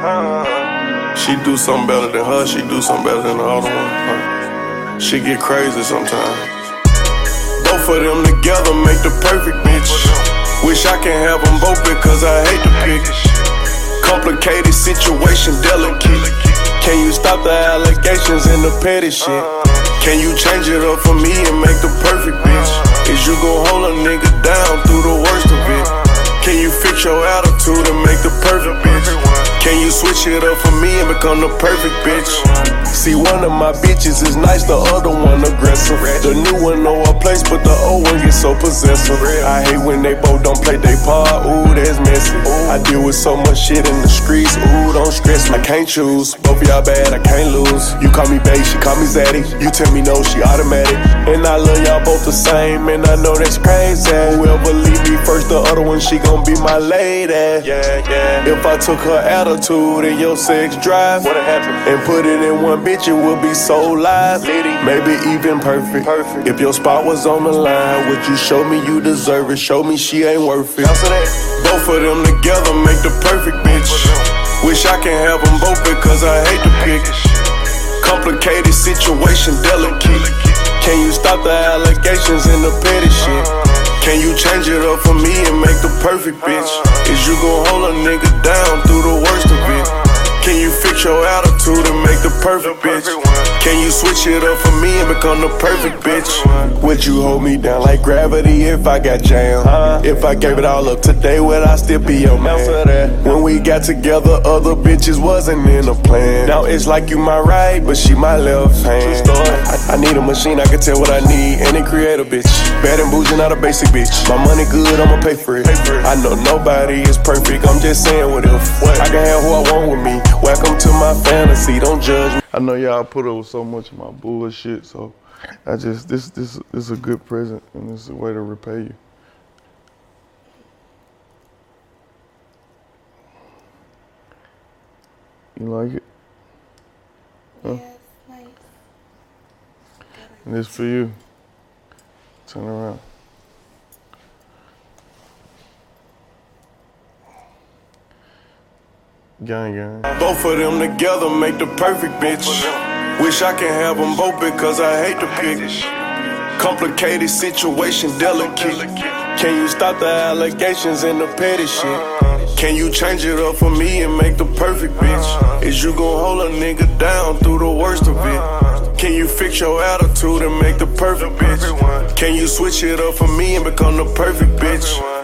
She do something better than her, she do something better than the other one. She get crazy sometimes. Both of them together make the perfect bitch. Wish I can have them both because I hate to pick. Complicated situation, delicate. Can you stop the allegations and the petty shit? Can you change it up for me and make the perfect bitch? Is you gon' hold a nigga down through the worst You up for and become the perfect bitch? See, one of my bitches is nice, the other one aggressive. The new one know a place, but the old one gets so possessive. I hate when they both don't play their part. Ooh, that's messy. I deal with so much shit in the streets. Ooh, don't stress me. I can't choose. Both of y'all bad, I can't lose. You call me babe, she call me zaddy. You tell me no, she automatic. And I love y'all both the same, and I know that's crazy. Whoever leave me first, the other one, she gon' be my lady. Yeah, yeah. If I took her attitude and your sex drive. What happened? And put it in one bitch, it would be so live. Maybe even perfect. Perfect. If your spot was on the line, would you show me you deserve it? Show me she ain't worth it. Both of them together make the perfect bitch. Wish I can have them both because I hate to pick. Complicated situation, delicate. Can you stop the allegations and the petty shit? Can you change it up for me and make the perfect bitch? Is you gon' hold a nigga down through the worst of it? Can you fix your attitude and make the perfect bitch? Can you switch it up for me and become the perfect bitch? Would you hold me down like gravity if I got jammed? If I gave it all up today, would I still be your man? When we got together, other bitches wasn't in the plan. Now it's like you my right, but she my left hand. I, I need a machine, I can tell what I need, and it create a bitch. Bad and bougie, not a basic bitch. My money good, I'ma pay for it. I know nobody is perfect, I'm just saying what if. I can have who I want with me. Welcome to my fantasy, don't judge me. I know y'all put up with so much of my bullshit, so I just this this this is a good present and this is a way to repay you. You like it? Huh? Yeah, it's nice. And this for you. Turn around. Gang, gang. Both of them together make the perfect bitch. Wish I can have them both because I hate the pick. Complicated situation, delicate. Can you stop the allegations and the petty shit? Can you change it up for me and make the perfect bitch? Is you gon' hold a nigga down through the worst of it? Can you fix your attitude and make the perfect bitch? Can you switch it up for me and become the perfect bitch?